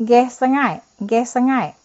nggih sengae, nggih sengae.